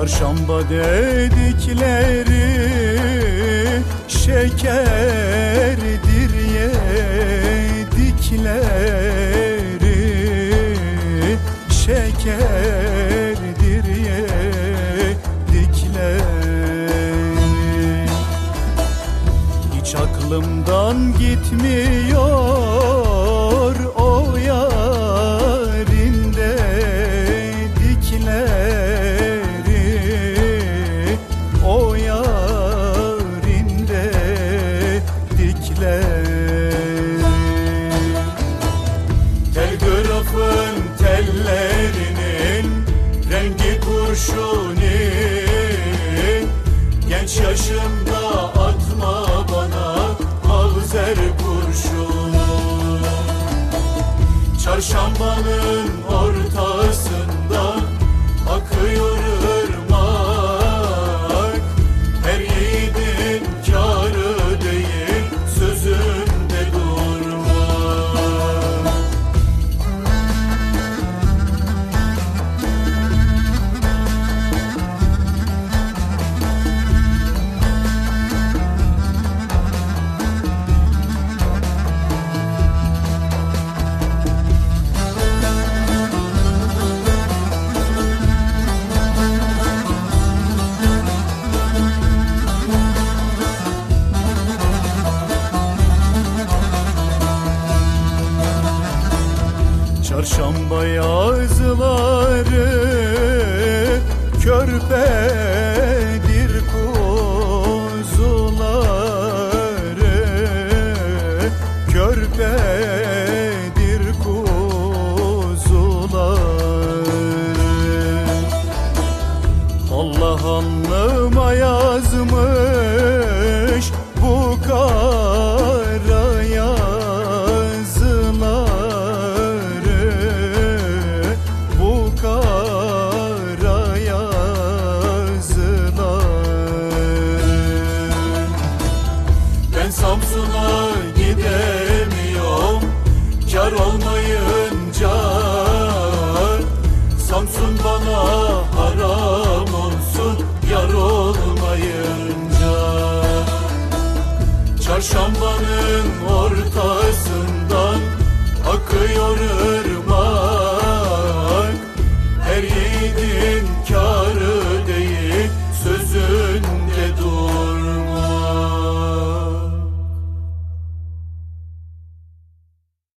Çarşamba dedikleri şekerdir yedikleri. Şekerdir yedikleri. Hiç aklımdan gitmiyor kurşuni Genç yaşımda atma bana mavzer kurşunu. Çarşambanın Çarşamba yazıları körpedir fazla gidemiyorum. Kar olmayınca Samsun bana haram olsun Yar olmayınca. Çarşambanın ortasında